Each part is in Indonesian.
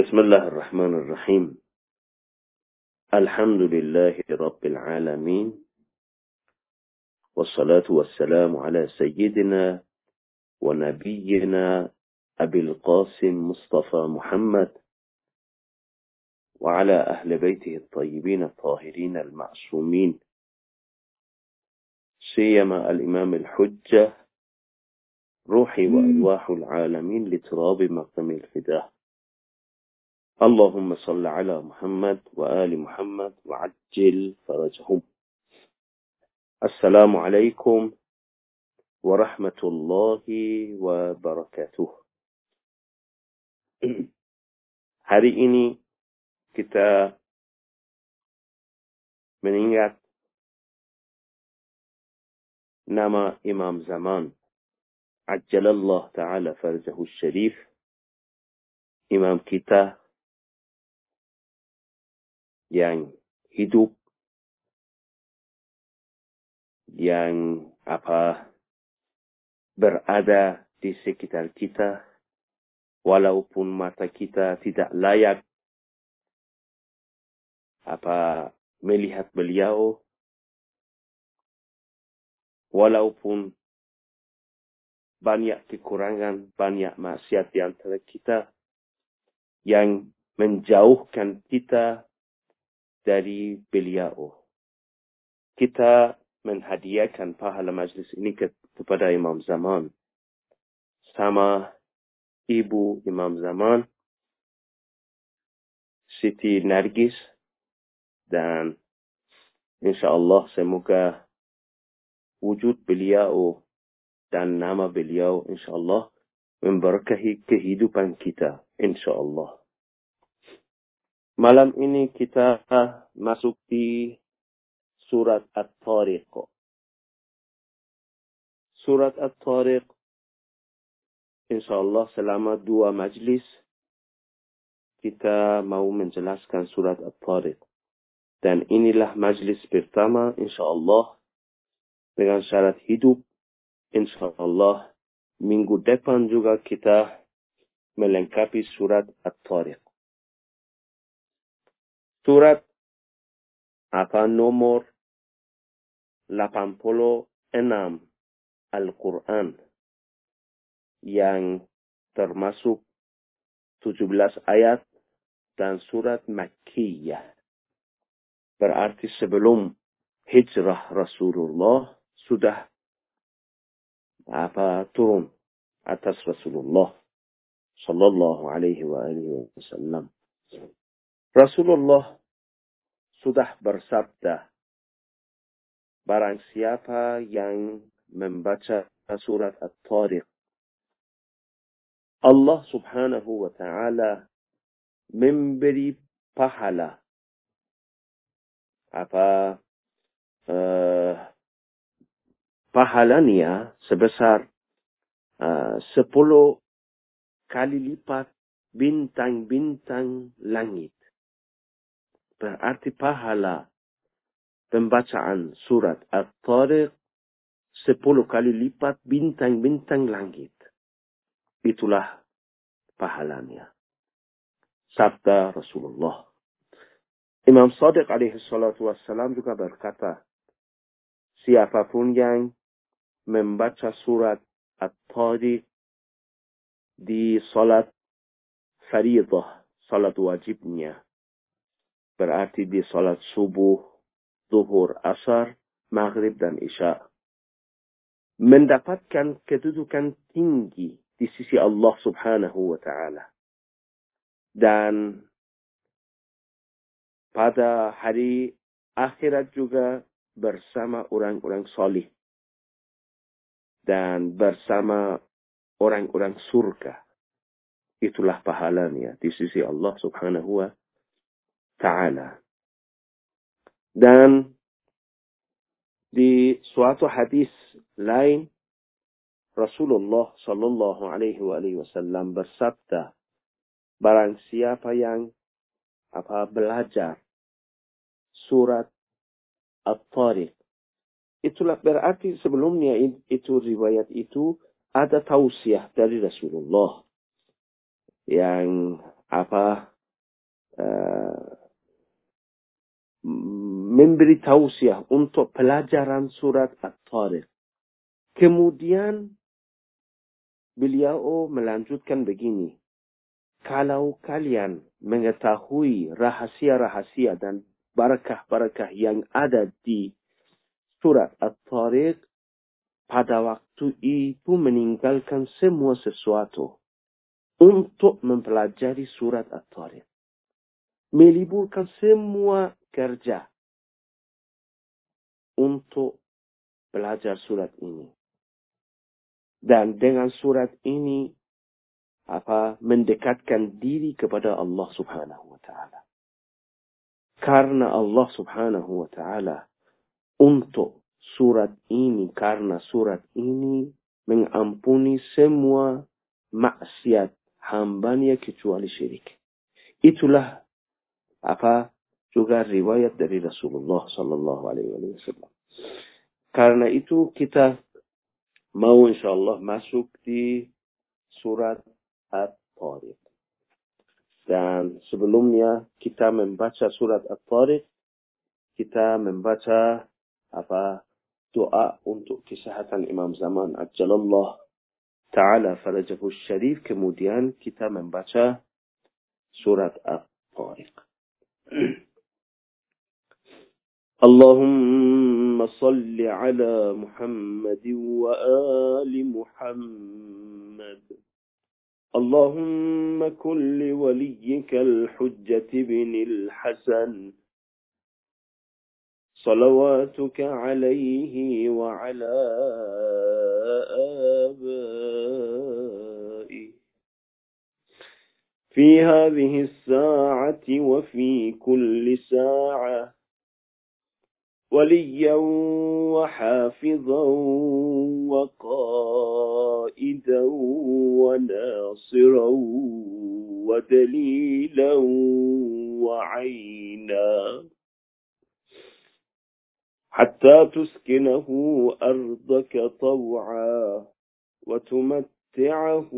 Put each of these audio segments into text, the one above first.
بسم الله الرحمن الرحيم. الحمد لله رب العالمين والصلاة والسلام على سيدنا ونبينا أبي القاسم مصطفى محمد وعلى أهل بيته الطيبين الطاهرين المعصومين. سيما الإمام الحجة روحي وأرواح العالمين لتراب مقدم الفداء. اللهم صل على محمد وآل محمد وعجل فرجهم السلام عليكم ورحمة الله وبركاته Hari ini kita mengingat nama Imam Zaman Ajjalallah Ta'ala Farjahu Syarif Imam kita yang hidup yang apa berada di sekitar kita walaupun mata kita tidak layak apa melihat beliau walaupun banyak kekurangan, banyak maksiat di antara kita yang menjauhkan kita dari beliau. Kita menghadiahkan pahala majlis ini ke, kepada Imam Zaman. Sama ibu Imam Zaman, Siti Nargis, dan insyaAllah semoga wujud beliau dan nama beliau insyaAllah memberkahi kehidupan kita insyaAllah. Malam ini kita masuk di surat At-Tariq. Surat At-Tariq insyaAllah selama dua majlis kita mau menjelaskan surat At-Tariq. Dan inilah majlis pertama insyaAllah dengan syarat hidup insyaAllah minggu depan juga kita melengkapi surat At-Tariq. Surat apa nomor 86 Al-Quran yang termasuk 17 ayat dan surat Makkiyah. Berarti sebelum hijrah Rasulullah sudah apa turun atas Rasulullah sallallahu alaihi wa alihi wasallam. Rasulullah sudah bersabda, barang siapa yang membaca surat At-Tariq, Allah subhanahu wa ta'ala memberi pahala. Apa uh, pahalanya sebesar uh, sepuluh kali lipat bintang-bintang langit berarti pahala pembacaan surat At-Tariq sepuluh kali lipat bintang-bintang langit. Itulah pahalanya. Sabda Rasulullah. Imam Sadiq alaihi salatu wassalam juga berkata, siapa pun yang membaca surat At-Tariq di salat faridah, salat wajibnya, berarti di salat subuh, zuhur, asar, maghrib, dan isya. Mendapatkan kedudukan tinggi di sisi Allah subhanahu wa ta'ala. Dan pada hari akhirat juga bersama orang-orang solih. Dan bersama orang-orang surga. Itulah pahalanya di sisi Allah subhanahu wa Ta'ala. Dan di suatu hadis lain Rasulullah Shallallahu Alaihi Wasallam bersabda, barang siapa yang apa belajar surat At-Tariq, itulah berarti sebelumnya itu riwayat itu ada tausiah dari Rasulullah yang apa uh, memberi tausiah untuk pelajaran surat At-Tariq. Kemudian beliau melanjutkan begini. Kalau kalian mengetahui rahasia-rahasia dan barakah-barakah yang ada di surat At-Tariq, pada waktu itu meninggalkan semua sesuatu untuk mempelajari surat At-Tariq. Meliburkan semua kerja untuk belajar surat ini. Dan dengan surat ini apa mendekatkan diri kepada Allah Subhanahu wa taala. Karena Allah Subhanahu wa taala untuk surat ini karena surat ini mengampuni semua maksiat hambanya kecuali syirik. Itulah apa juga riwayat dari Rasulullah Sallallahu Alaihi Wasallam. Karena itu kita mau insyaallah masuk di surat At-Tariq. Dan sebelumnya kita membaca surat At-Tariq, kita membaca apa doa untuk kesehatan Imam Zaman Ajalallah Ta'ala farajahu syarif. Kemudian kita membaca surat At-Tariq. اللهم صل على محمد وآل محمد. اللهم كن لوليك الحجة بن الحسن. صلواتك عليه وعلى آبائه. في هذه الساعة وفي كل ساعة. وليا وحافظا وقائدا وناصرا ودليلا وعينا. حتى تسكنه أرضك طوعا وتمتعه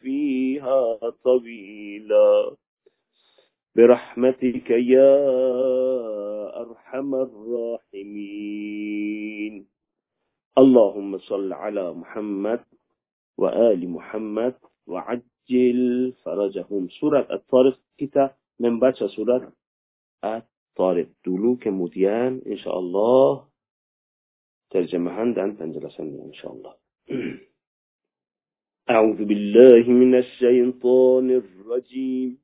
فيها طويلا. برحمتك يا أرحم الراحمين. اللهم صل على محمد وآل محمد وعجل فرجهم. سورة الطارق kita membaca surat At-Tariq dulu kemudian insyaallah terjemahan dan penjelasannya insyaallah أعوذ بالله من الشيطان الرجيم.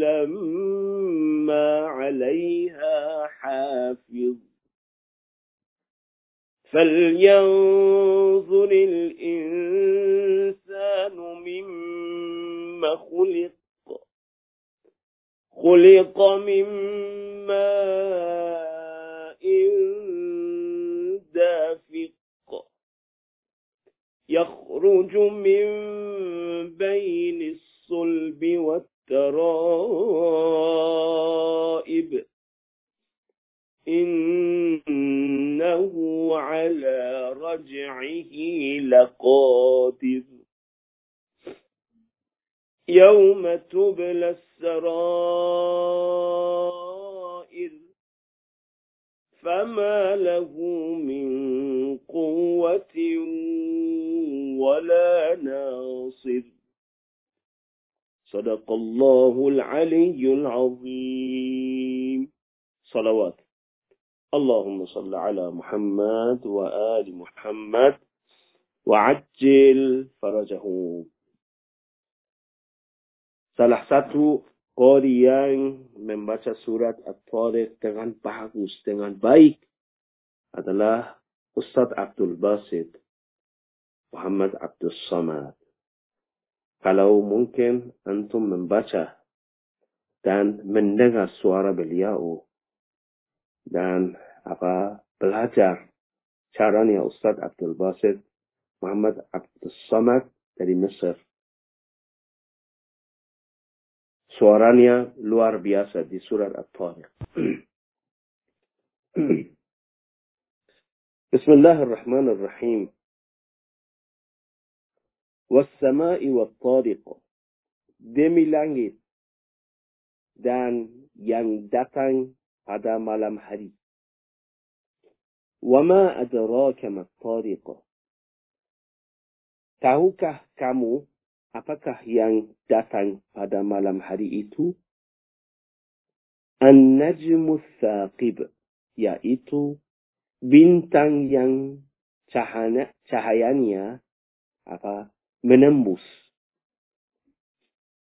لما عليها حافظ. فلينظر الإنسان مما خلق خلق من ماء دافق يخرج من بين الصلب والترائب إنه على رجعه لقادر. يوم تبلى السرائر فما له من قوة ولا ناصر. صدق الله العلي العظيم صلوات اللهم صل على محمد وآل محمد وعجل فرجه Salah satu qari yang membaca surat At-Tariq dengan bagus, dengan baik adalah Ustaz Abdul Basit Muhammad Abdul Samad. Kalau mungkin antum membaca dan mendengar suara beliau dan apa belajar caranya Ustaz Abdul Basit Muhammad Abdul Samad dari Mesir. Suaranya luar biasa di surat At-Tariq. Bismillahirrahmanirrahim. wassama'i wattariq demi langit dan yang datang pada malam hari. Wama adraka mattariq tahukah kamu apakah yang datang pada malam hari itu? An-najmu thaqib yaitu bintang yang cahana, cahayanya apa? menembus.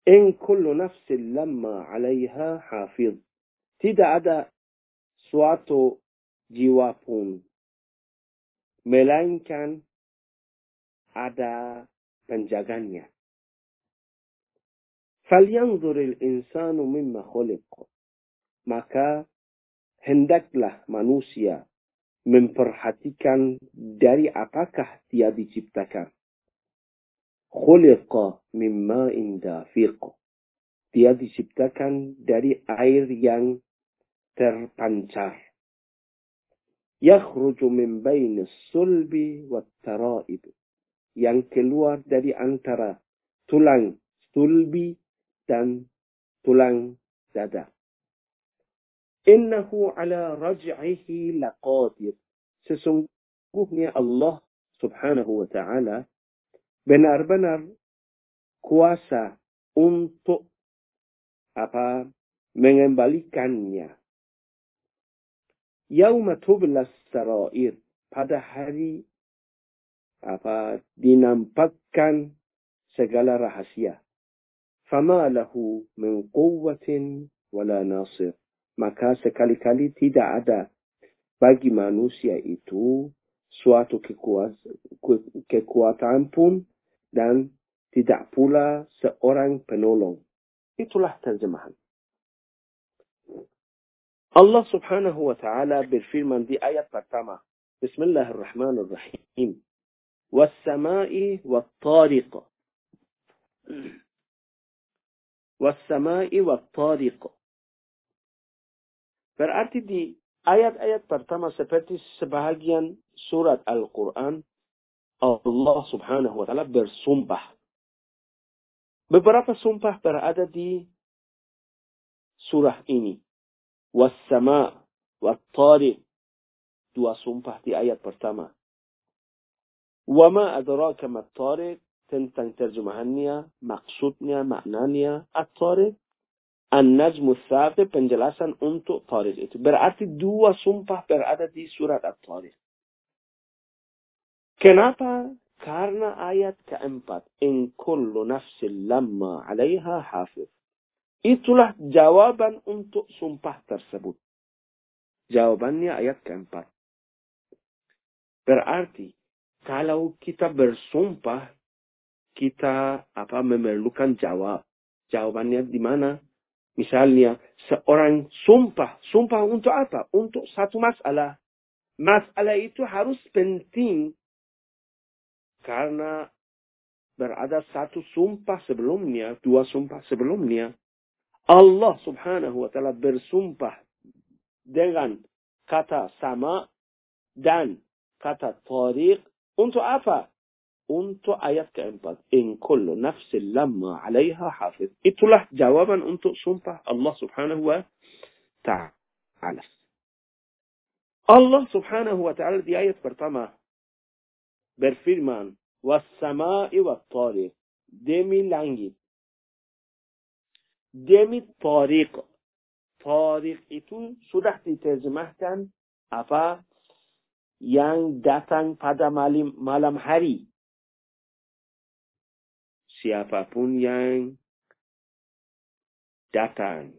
In kullu nafsin lamma alaiha hafiz. Tidak ada suatu jiwa pun. Melainkan ada penjaganya. فَلْيَنْظُرِ الْإِنسَانُ مِمَّا خُلِقَ Maka hendaklah manusia memperhatikan dari apakah dia diciptakan. khuliqa mimma indafiq. Dia diciptakan dari air yang terpancar. Yakhruju min bainis sulbi wat taraib. Yang keluar dari antara tulang sulbi dan tulang dada. Innahu ala raj'ihi laqadir. Sesungguhnya Allah subhanahu wa ta'ala benar-benar kuasa untuk apa mengembalikannya. Yauma tublas sarair pada hari apa dinampakkan segala rahasia. Fama lahu min quwwatin wala nasir. Maka sekali-kali tidak ada bagi manusia itu suatu kekuatan pun dan tidak pula seorang penolong. Itulah terjemahan. Allah subhanahu wa ta'ala berfirman di ayat pertama. Bismillahirrahmanirrahim. Wassama'i wattariq. Wassama'i wattariq. Berarti di ayat-ayat pertama seperti sebahagian surat Al-Quran Allah subhanahu wa ta'ala bersumpah. Beberapa sumpah berada di surah ini. Wassama, wattariq. Dua sumpah di ayat pertama. Wama adraka mattariq. Tentang terjemahannya, maksudnya, maknanya. At-tariq. An-najmu thaqib. Penjelasan untuk tariq itu. Berarti dua sumpah berada di surat At-tariq. Kenapa? Karena ayat keempat. In kullu nafsin lamma alaiha hafiz. Itulah jawaban untuk sumpah tersebut. Jawabannya ayat keempat. Berarti, kalau kita bersumpah, kita apa memerlukan jawab. Jawabannya di mana? Misalnya, seorang sumpah. Sumpah untuk apa? Untuk satu masalah. Masalah itu harus penting karena berada satu sumpah sebelumnya, dua sumpah sebelumnya. Allah subhanahu wa ta'ala bersumpah dengan kata sama dan kata tariq untuk apa? Untuk ayat keempat. In kullu nafsin lamma alaiha hafiz. Itulah jawaban untuk sumpah Allah subhanahu wa ta'ala. Allah subhanahu wa ta'ala di ayat pertama برفیرمان و سما و تاریق دمی لنگی. دمی تاریق تاریق ایتو سوده تی ترزمه کن افا ینگ دتن پدا مالم هری. سی افا پون ینگ دتن.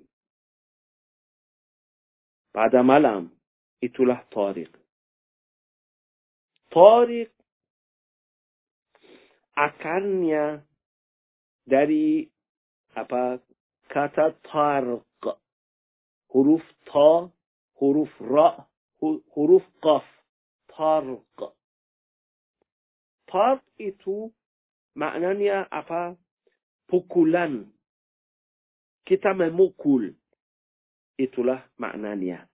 پدا مالم ایتو لح تاریق تاریق akarnya dari apa kata tarq. Huruf ta, huruf ra, huruf qaf. Tarq. Tarq itu maknanya apa? Pukulan. Kita memukul. Itulah maknanya.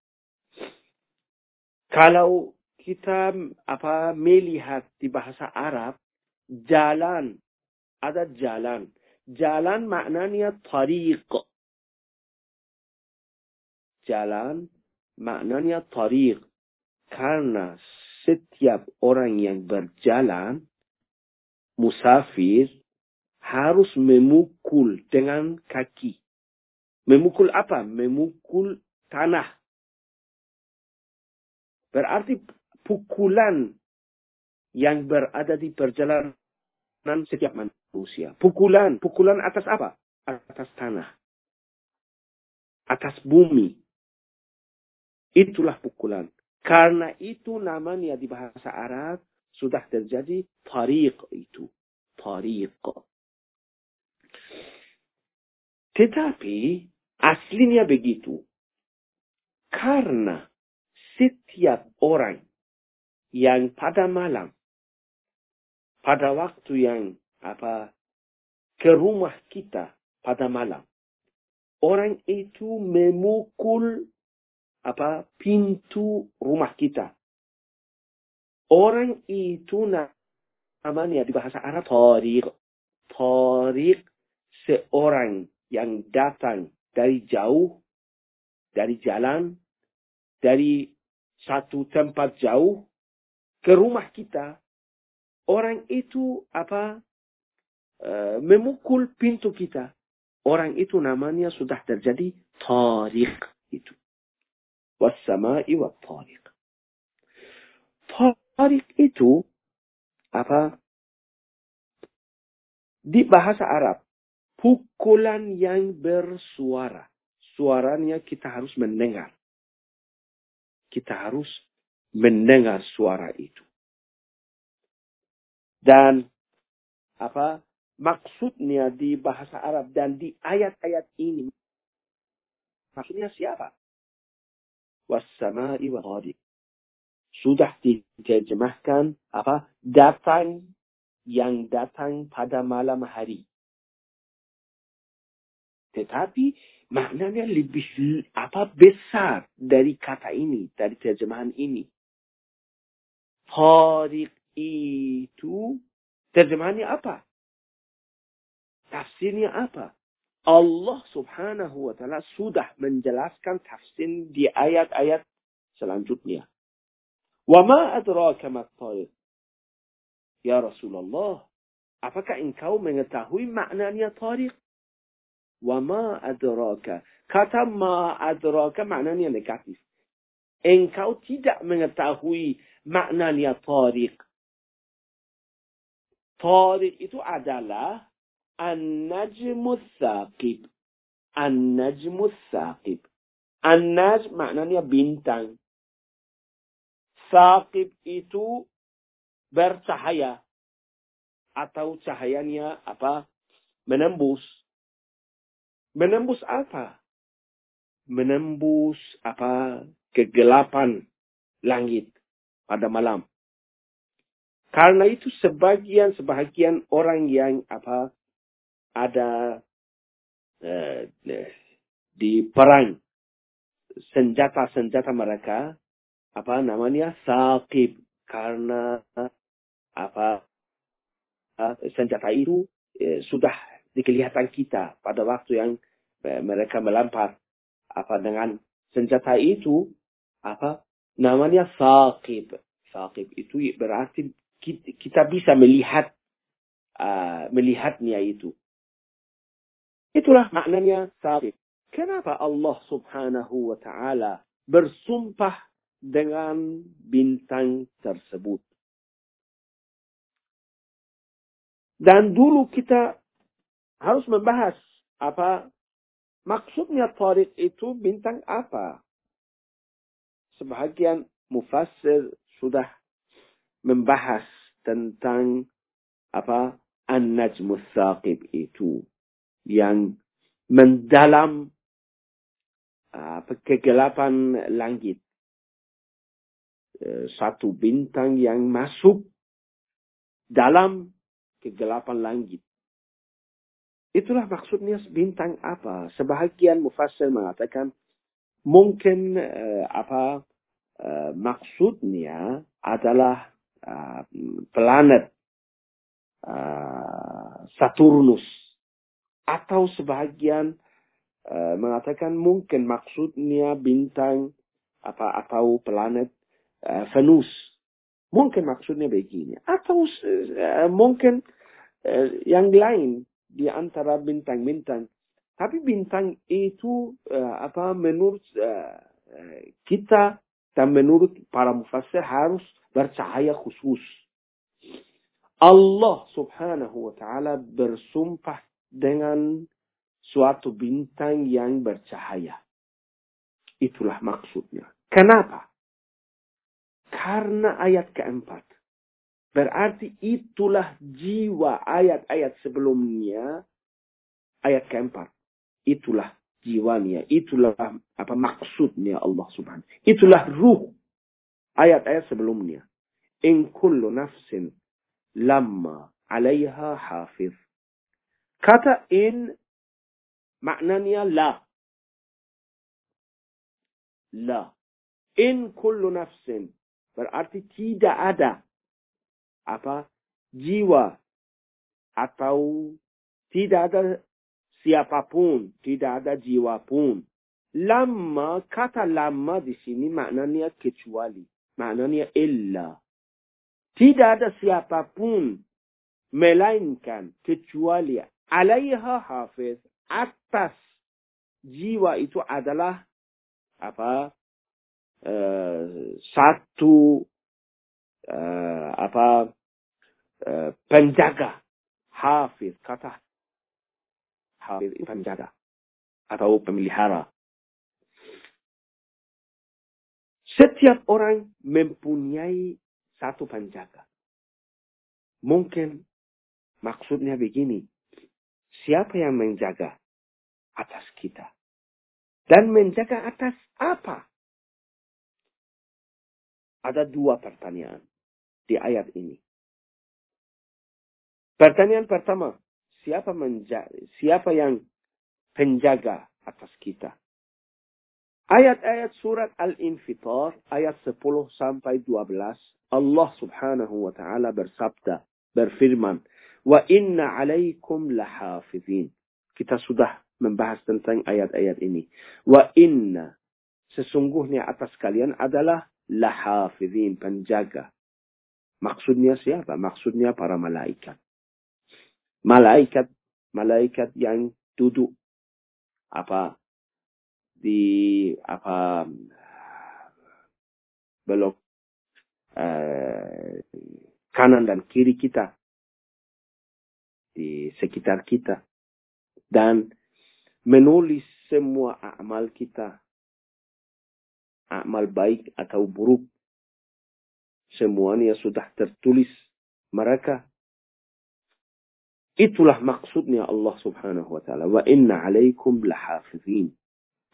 Kalau kita apa melihat di bahasa Arab, jalan ada jalan. Jalan maknanya tariq. Jalan maknanya tariq. Karena setiap orang yang berjalan, musafir, harus memukul dengan kaki. Memukul apa? Memukul tanah. Berarti pukulan yang berada di perjalanan setiap manusia. Pukulan, pukulan atas apa? Atas tanah. Atas bumi. Itulah pukulan. Karena itu namanya di bahasa Arab sudah terjadi tariq itu. Tariq. Tetapi aslinya begitu. Karena setiap orang yang pada malam, pada waktu yang apa ke rumah kita pada malam, orang itu memukul apa pintu rumah kita. Orang itu namanya di bahasa Arab tariq. Tariq seorang yang datang dari jauh, dari jalan, dari satu tempat jauh ke rumah kita. Orang itu apa uh, memukul pintu kita. Orang itu namanya sudah terjadi tariq itu. Wassama'i wa tariq. Tariq itu apa? Di bahasa Arab, pukulan yang bersuara. Suaranya kita harus mendengar. Kita harus mendengar suara itu. Dan apa maksudnya di bahasa Arab dan di ayat-ayat ini maksudnya siapa? wassama'i wa. Sudah diterjemahkan apa? Datang yang datang pada malam hari. Tetapi maknanya lebih apa besar dari kata ini, dari terjemahan ini. Tariq itu terjemahannya apa? Tafsirnya apa? Allah subhanahu wa ta'ala sudah menjelaskan tafsir di ayat-ayat selanjutnya. Ma adraka tariq? Ya Rasulullah, apakah engkau mengetahui maknanya tariq? Ma adraka. Kata ma adraka maknanya negatif. Engkau tidak mengetahui maknanya tariq. Tariq itu adalah An-Najmu Saqib. An-Najmu Saqib. An-Naj maknanya bintang. Saqib itu bercahaya. Atau cahayanya apa? Menembus. Menembus apa? Menembus apa? Kegelapan langit pada malam. Karena itu sebagian sebagian orang yang apa ada uh, di perang senjata-senjata mereka apa namanya sakib karena apa senjata itu uh, sudah dikelihatan kita pada waktu yang uh, mereka melempar apa dengan senjata itu apa namanya sakib sakib itu berarti kita bisa melihat uh, melihatnya itu Itulah maknanya sabit. Kenapa Allah subhanahu wa ta'ala bersumpah dengan bintang tersebut? Dan dulu kita harus membahas apa maksudnya tarik itu bintang apa. Sebagian mufassir sudah membahas tentang apa An-Najmus Saqib itu yang mendalam uh, kegelapan langit. Uh, satu bintang yang masuk dalam kegelapan langit. Itulah maksudnya bintang apa. Sebahagian mufassir mengatakan mungkin uh, apa uh, maksudnya adalah uh, planet uh, Saturnus atau sebahagian uh, mengatakan mungkin maksudnya bintang apa atau planet uh, Venus. Mungkin maksudnya begini. Atau uh, mungkin uh, yang lain di antara bintang-bintang. Tapi bintang itu uh, apa menurut uh, kita dan menurut para mufassir harus bercahaya khusus. Allah subhanahu wa ta'ala bersumpah dengan suatu bintang yang bercahaya. Itulah maksudnya. Kenapa? Karena ayat keempat. Berarti itulah jiwa ayat-ayat sebelumnya. Ayat keempat. Itulah jiwanya. Itulah apa maksudnya Allah subhanahu. Itulah ruh ayat-ayat sebelumnya. In kullu nafsin lama alaiha hafiz. Kata in maknanya la. La. In kullu nafsin. Berarti tidak ada apa jiwa atau tidak ada siapa pun, tidak ada jiwa pun. Lama, kata lama di sini maknanya kecuali. Maknanya illa. Tidak ada siapa pun melainkan kecuali alaiha hafiz atas jiwa itu adalah apa uh, satu uh, apa uh, penjaga hafiz kata hafiz penjaga atau pemelihara setiap orang mempunyai satu penjaga. Mungkin maksudnya begini. Siapa yang menjaga atas kita? Dan menjaga atas apa? Ada dua pertanyaan di ayat ini. Pertanyaan pertama, siapa menjaga, siapa yang penjaga atas kita? Ayat-ayat surat Al-Infitar, ayat 10 sampai 12, Allah subhanahu wa ta'ala bersabda, berfirman, Wa inna alaikum lahafizin. Kita sudah membahas tentang ayat-ayat ini. Wa inna, sesungguhnya atas kalian adalah lahafizin, penjaga. Maksudnya siapa? Maksudnya para malaikat. Malaikat, malaikat yang duduk apa di apa belok Eh, kanan dan kiri kita di sekitar kita dan menulis semua amal kita amal baik atau buruk semuanya sudah tertulis mereka itulah maksudnya Allah subhanahu wa ta'ala wa inna alaikum lahafizin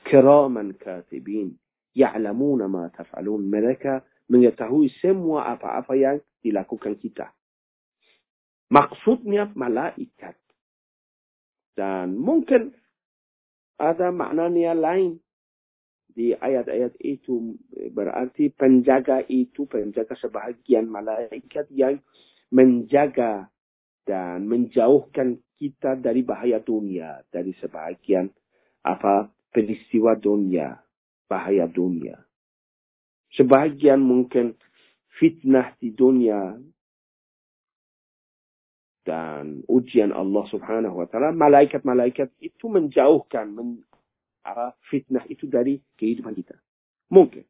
kiraman katibin ya'lamuna ma taf'alun mereka mengetahui semua apa-apa yang dilakukan kita. Maksudnya malaikat. Dan mungkin ada maknanya lain di ayat-ayat itu berarti penjaga itu penjaga sebahagian malaikat yang menjaga dan menjauhkan kita dari bahaya dunia dari sebahagian apa peristiwa dunia bahaya dunia Sebagian mungkin fitnah di dunia dan ujian Allah subhanahu wa ta'ala, malaikat-malaikat itu menjauhkan men, apa, fitnah itu dari kehidupan kita. Mungkin.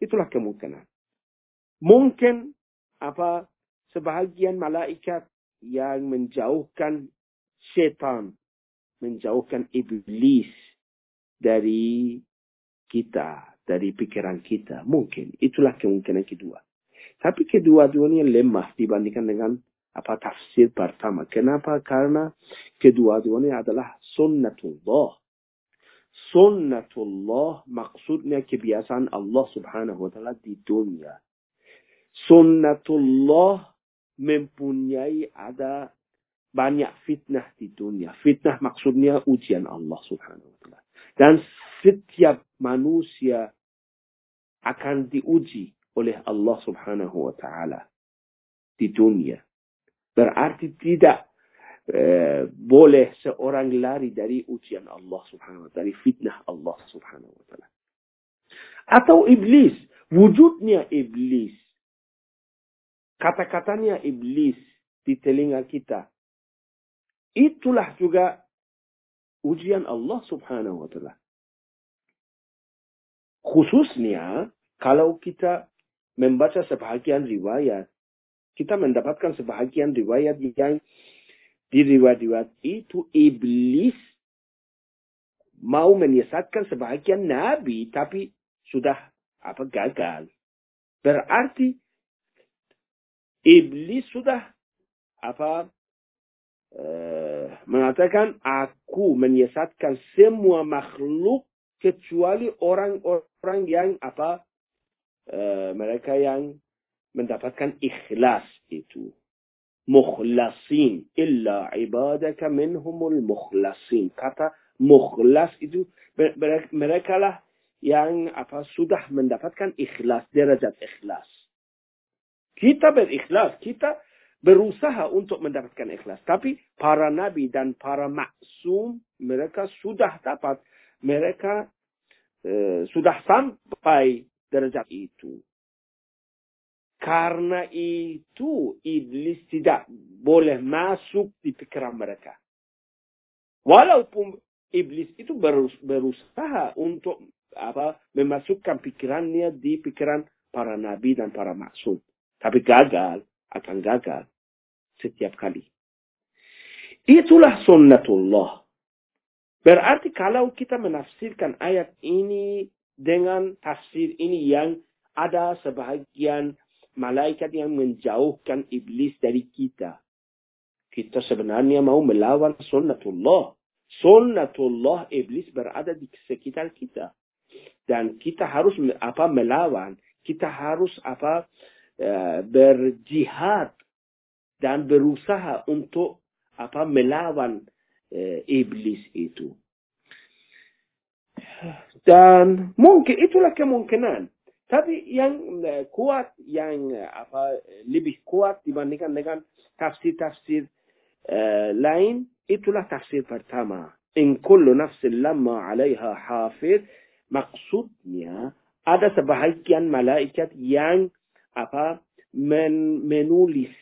Itulah kemungkinan. Mungkin apa sebahagian malaikat yang menjauhkan setan, menjauhkan iblis dari kita, dari pikiran kita. Mungkin. Itulah kemungkinan kedua. Tapi kedua-duanya lemah dibandingkan dengan apa tafsir pertama. Kenapa? Karena kedua-duanya adalah sunnatullah. Sunnatullah maksudnya kebiasaan Allah subhanahu wa ta'ala di dunia. Sunnatullah mempunyai ada banyak fitnah di dunia. Fitnah maksudnya ujian Allah subhanahu wa ta'ala. Dan setiap manusia akan diuji oleh Allah subhanahu wa ta'ala di dunia. Berarti tidak eh, boleh seorang lari dari ujian Allah subhanahu wa ta'ala, dari fitnah Allah subhanahu wa ta'ala. Atau iblis, wujudnya iblis. Kata-katanya iblis di telinga kita. Itulah juga ujian Allah subhanahu wa ta'ala. Khususnya kalau kita membaca sebahagian riwayat kita mendapatkan sebahagian riwayat yang di riwayat-riwayat itu iblis mau menyesatkan sebahagian nabi tapi sudah apa gagal. Berarti iblis sudah apa uh, mengatakan aku menyesatkan semua makhluk kecuali orang-orang yang apa uh, mereka yang mendapatkan ikhlas itu. Mukhlasin. Illa ibadaka minhumul mukhlasin. Kata mukhlas itu mereka lah yang apa sudah mendapatkan ikhlas, derajat ikhlas. Kita berikhlas, kita berusaha untuk mendapatkan ikhlas. Tapi para nabi dan para maksum mereka sudah dapat, mereka uh, sudah sampai derajat itu. Karena itu iblis tidak boleh masuk di pikiran mereka. Walaupun iblis itu berusaha untuk apa memasukkan pikirannya di pikiran para nabi dan para maksud. Tapi gagal, akan gagal setiap kali. Itulah sunnatullah. Berarti kalau kita menafsirkan ayat ini dengan tafsir ini yang ada sebahagian malaikat yang menjauhkan iblis dari kita. Kita sebenarnya mau melawan sunnatullah. Sunnatullah iblis berada di sekitar kita. Dan kita harus apa melawan. Kita harus apa berjihad dan berusaha untuk apa melawan uh, iblis itu. Dan mungkin itulah kemungkinan tapi yang uh, kuat, yang apa lebih kuat dibandingkan dengan tafsir-tafsir uh, lain, itulah tafsir pertama. In kullu nafsin lamma alaiha hafid, maksudnya ada sebahagian malaikat yang apa men menulis,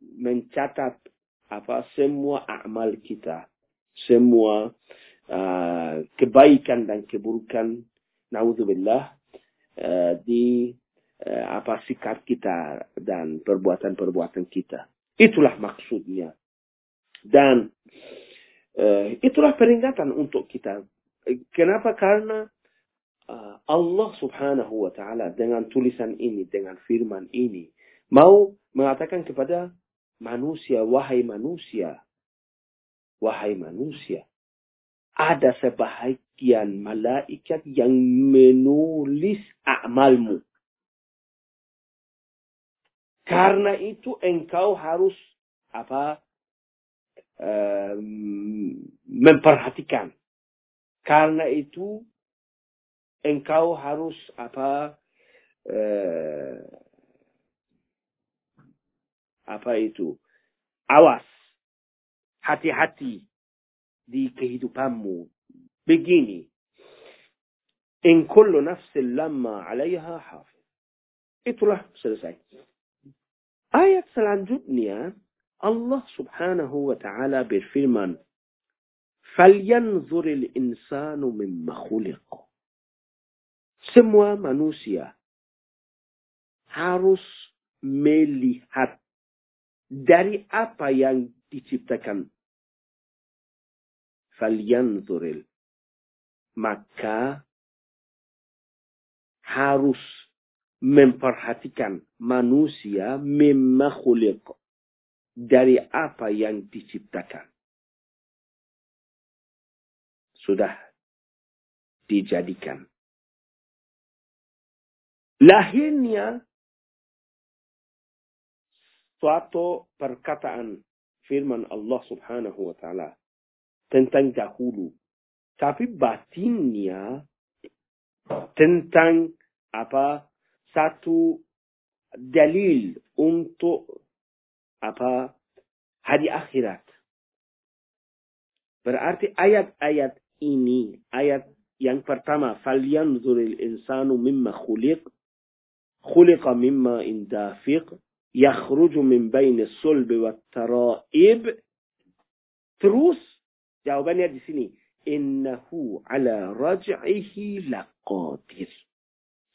mencatat apa semua amal kita, semua uh, kebaikan dan keburukan. Naudzubillah Eh, di uh, apa sikap kita dan perbuatan-perbuatan kita. Itulah maksudnya. Dan uh, itulah peringatan untuk kita. Kenapa? Karena uh, Allah subhanahu wa ta'ala dengan tulisan ini, dengan firman ini, mau mengatakan kepada manusia, wahai manusia, wahai manusia, ada sebahagian malaikat yang menulis amalmu. Karena itu engkau harus apa um, memperhatikan. Karena itu engkau harus apa uh, apa itu awas hati-hati di kehidupanmu. Begini. In kullu nafsin lamma alaiha hafiz. Itulah selesai. Ayat selanjutnya Allah subhanahu wa ta'ala berfirman فَلْيَنْظُرِ الْإِنسَانُ مِمَّا خُلِقَ Semua manusia harus melihat dari apa yang diciptakan falyanzuril. Maka harus memperhatikan manusia mimma khuliq. dari apa yang diciptakan. Sudah dijadikan lahirnya suatu perkataan firman Allah Subhanahu wa taala tentang dahulu. Tapi batinnya tentang apa? Satu dalil untuk apa? Hari akhirat. Berarti ayat-ayat ini ayat yang pertama falyanzuril insanu mimma khuliq خُلِقَ مِمَّا إِنْ دَافِقْ يَخْرُجُ مِنْ بَيْنِ الصُّلْبِ وَالتَّرَائِبِ Terus, jawabannya di sini. Innahu ala raj'ihi laqadir.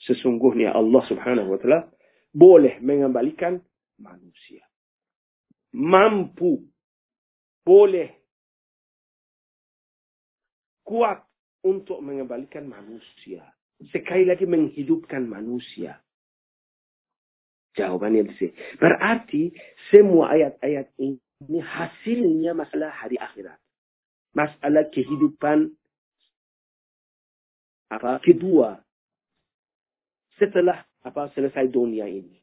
Sesungguhnya Allah subhanahu wa ta'ala boleh mengembalikan manusia. Mampu. Boleh. Kuat untuk mengembalikan manusia. Sekali lagi menghidupkan manusia. Jawabannya di sini. Berarti semua ayat-ayat ini hasilnya masalah hari akhirat. Masalah kehidupan apa kedua setelah apa selesai dunia ini.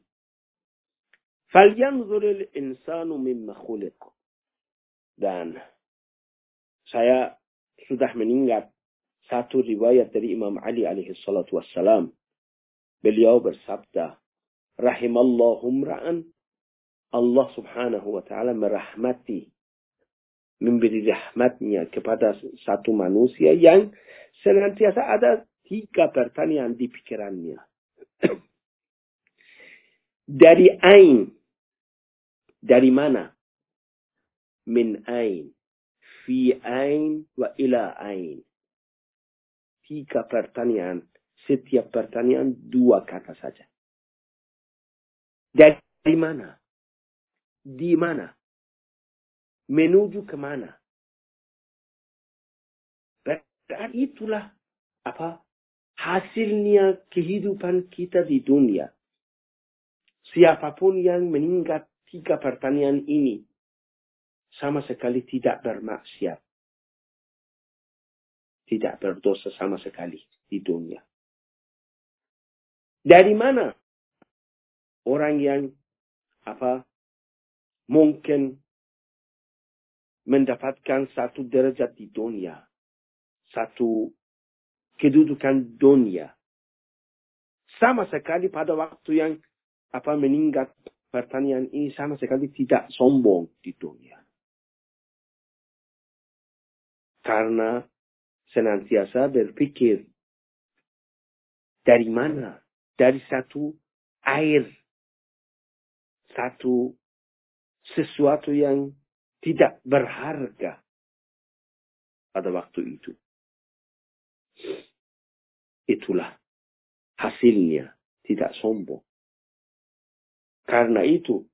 Falyanzuril insanu mimma khuliq. Dan saya sudah mengingat satu riwayat dari Imam Ali alaihi salatu wassalam. Beliau bersabda, Rahimallahum ra'an Allah subhanahu wa ta'ala merahmati memberi rahmatnya kepada satu manusia yang senantiasa ada tiga pertanyaan di pikirannya. Dari ain. Dari mana? Min ain. Fi ain wa ila ain tiga pertanyaan. Setiap pertanyaan dua kata saja. Dari mana? Di mana? Menuju ke mana? Berarti itulah apa hasilnya kehidupan kita di dunia. Siapa pun yang meninggal tiga pertanyaan ini sama sekali tidak bermaksiat tidak berdosa sama sekali di dunia. Dari mana orang yang apa mungkin mendapatkan satu derajat di dunia, satu kedudukan dunia. Sama sekali pada waktu yang apa meninggal pertanyaan ini sama sekali tidak sombong di dunia. Karena senantiasa berpikir dari mana? Dari satu air, satu sesuatu yang tidak berharga pada waktu itu. Itulah hasilnya, tidak sombong. Karena itu,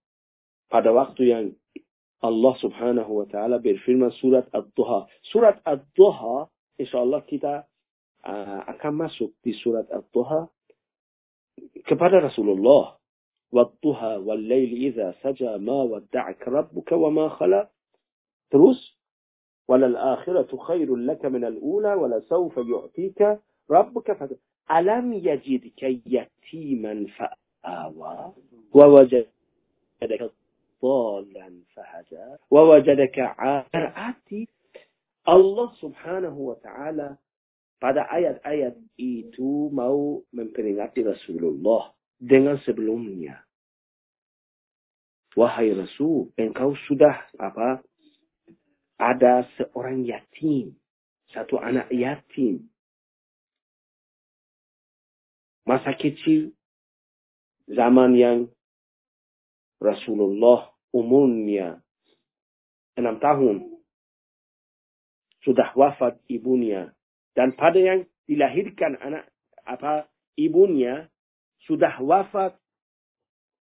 pada waktu yang Allah subhanahu wa ta'ala berfirman surat Ad-Duha. Surat Ad-Duha insyaallah kita uh, akan masuk di surat At-Tuha kepada Rasulullah. والضحى والليل إذا سجى ما ودعك ربك وما خلا. تروس وللآخرة خير لك من الأولى ولسوف يعطيك ربك فت... ألم يجدك يتيما فآوى؟ ووجدك ضالا فهدى. ووجدك عاقرا الله سبحانه وتعالى بعد آية pada ayat-ayat itu mau رسول الله. Dengan sebelumnya. Wahai Rasul, engkau sudah apa? Ada seorang yatim, satu anak yatim. Masa kecil, zaman yang Rasulullah umurnya enam tahun sudah wafat ibunya dan pada yang dilahirkan anak apa ibunya sudah wafat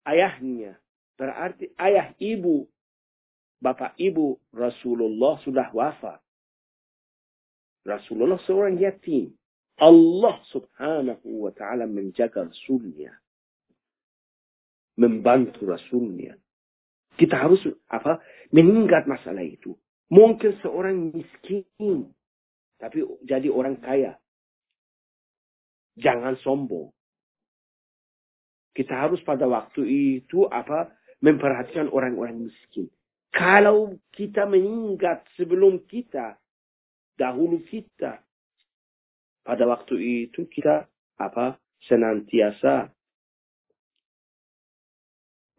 ayahnya berarti ayah ibu bapak ibu Rasulullah sudah wafat Rasulullah seorang yatim Allah subhanahu wa ta'ala menjaga Rasulnya membantu Rasulnya Kita harus apa meningkat masalah itu. Mungkin seorang miskin, tapi jadi orang kaya. Jangan sombong. Kita harus pada waktu itu apa memperhatikan orang-orang miskin. Kalau kita meningkat sebelum kita, dahulu kita, pada waktu itu kita apa senantiasa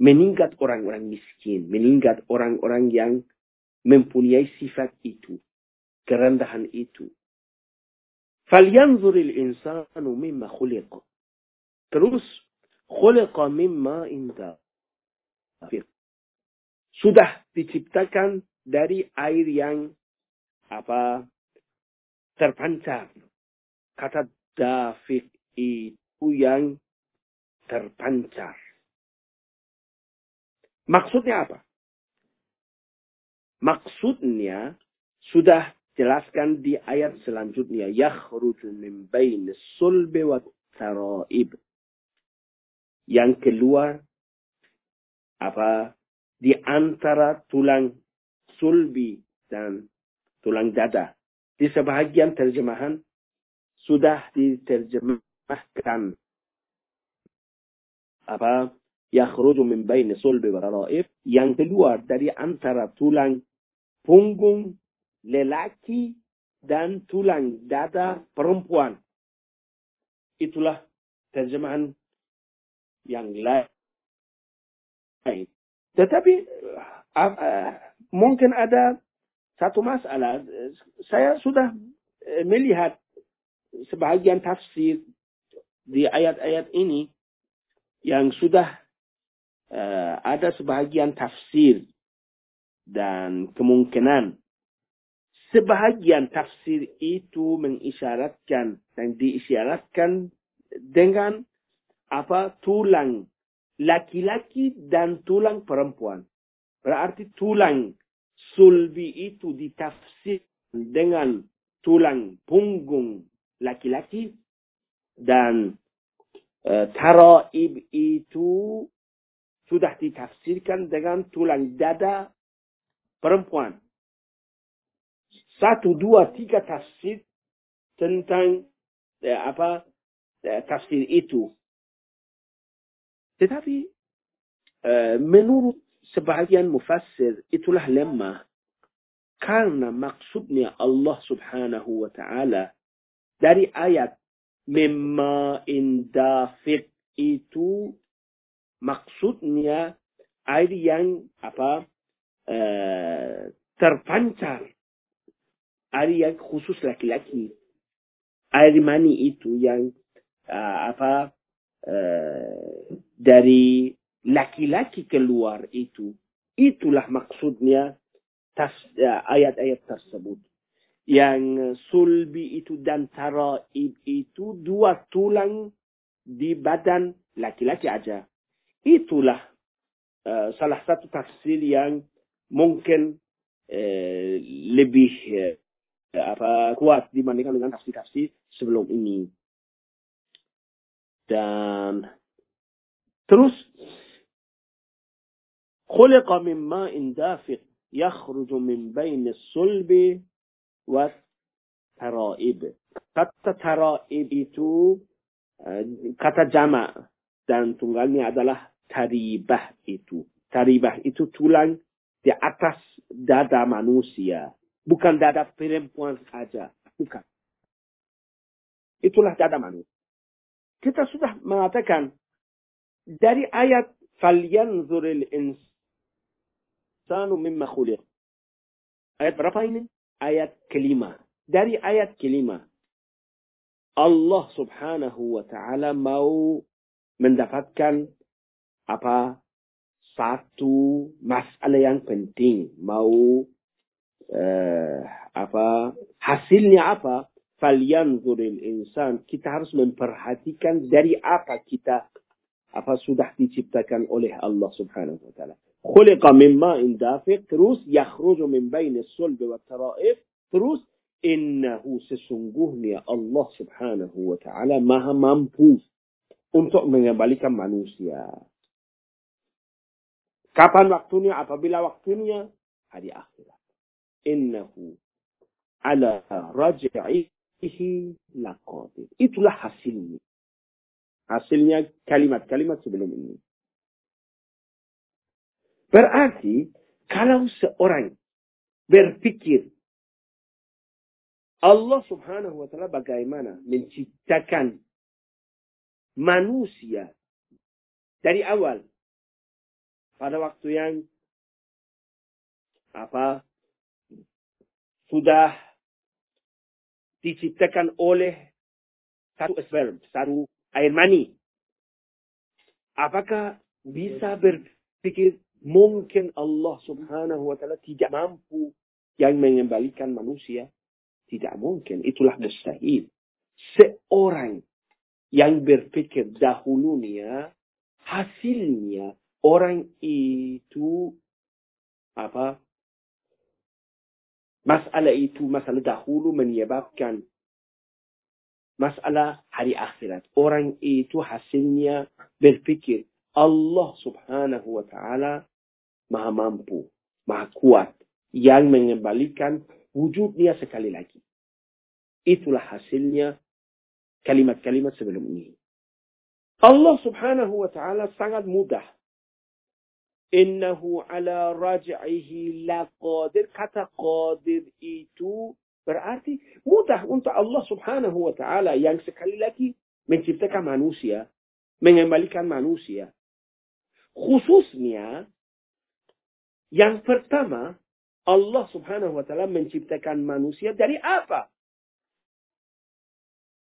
meningkat orang-orang miskin, meningkat orang-orang yang mempunyai sifat itu, kerendahan itu. فَلْيَنْظُرِ الْإِنسَانُ مِمَّا خُلِقَ Terus, Khuliqa mimma inta. Sudah diciptakan dari air yang apa terpancar. Kata dafik itu yang terpancar. Maksudnya apa? Maksudnya sudah jelaskan di ayat selanjutnya yakhruju min baini sulbi wa taraib yang keluar apa di antara tulang sulbi dan tulang dada. Di sebahagian terjemahan sudah diterjemahkan apa yakhruju min baini sulbi wa taraib yang keluar dari antara tulang punggung lelaki dan tulang dada perempuan. Itulah terjemahan yang lain. Tetapi uh, uh, mungkin ada satu masalah. Saya sudah melihat sebagian tafsir di ayat-ayat ini yang sudah ada sebagian tafsir dan kemungkinan sebahagian tafsir itu mengisyaratkan dan diisyaratkan dengan apa tulang laki-laki dan tulang perempuan. Berarti tulang sulbi itu ditafsir dengan tulang punggung laki-laki dan uh, taraib itu sudah ditafsirkan dengan tulang dada perempuan. Satu, dua, tiga tafsir tentang eh, apa eh, tafsir itu. Tetapi eh, menurut sebahagian mufassir itulah lemah. Karena maksudnya Allah subhanahu wa ta'ala dari ayat mimma indafiq itu maksudnya air yang apa uh, terpancar air yang khusus laki-laki air mani itu yang uh, apa uh, dari laki-laki keluar itu itulah maksudnya ayat-ayat tersebut yang sulbi itu dan taraib itu dua tulang di badan laki-laki aja itulah uh, salah satu tafsir yang mungkin uh, lebih uh, apa kuat dibandingkan dengan tafsir-tafsir sebelum ini. Dan Terus khuliqa min ma'in dafiq yakhruju min bainis sulbi wa taraib. Kata taraib itu eh, kata jama dan tunggalnya adalah taribah itu. Taribah itu tulang di atas dada manusia. Bukan dada perempuan saja. Bukan. Itulah dada manusia. Kita sudah mengatakan dari ayat falyanzuril insanu mimma khuliq. Ayat berapa ini? Ayat kelima. Dari ayat kelima. Allah subhanahu wa ta'ala mau mendapatkan apa satu masalah yang penting mau uh, apa hasilnya apa falyanzuril insan kita harus memperhatikan dari apa kita apa sudah diciptakan oleh Allah Subhanahu wa taala khuliqa min ma'in dafiq terus yakhruju min baini sulb wa tara'if terus innahu sesungguhnya Allah Subhanahu wa taala maha mampu untuk mengembalikan manusia Kapan waktunya? Apabila waktunya? Hari akhirat. Innahu ala raj'ihi laqadir. Itulah hasilnya. Hasilnya kalimat-kalimat sebelum ini. Berarti kalau seorang berpikir Allah subhanahu wa ta'ala bagaimana menciptakan manusia dari awal pada waktu yang apa sudah diciptakan oleh satu sperm, satu air mani. Apakah bisa berpikir mungkin Allah subhanahu wa ta'ala tidak mampu yang mengembalikan manusia? Tidak mungkin. Itulah mustahil. Seorang yang berpikir dahulunya, hasilnya orang itu apa masalah itu masalah dahulu menyebabkan masalah hari akhirat. Orang itu hasilnya berpikir Allah subhanahu wa ta'ala maha mampu maha kuat yang mengembalikan wujudnya sekali lagi. Itulah hasilnya kalimat-kalimat sebelum ini. Allah subhanahu wa ta'ala sangat mudah. Innahu ala raj'ihi laqadir. Kata qadir itu berarti mudah untuk Allah subhanahu wa ta'ala yang sekali lagi menciptakan manusia, mengembalikan manusia. Khususnya yang pertama Allah subhanahu wa ta'ala menciptakan manusia dari apa?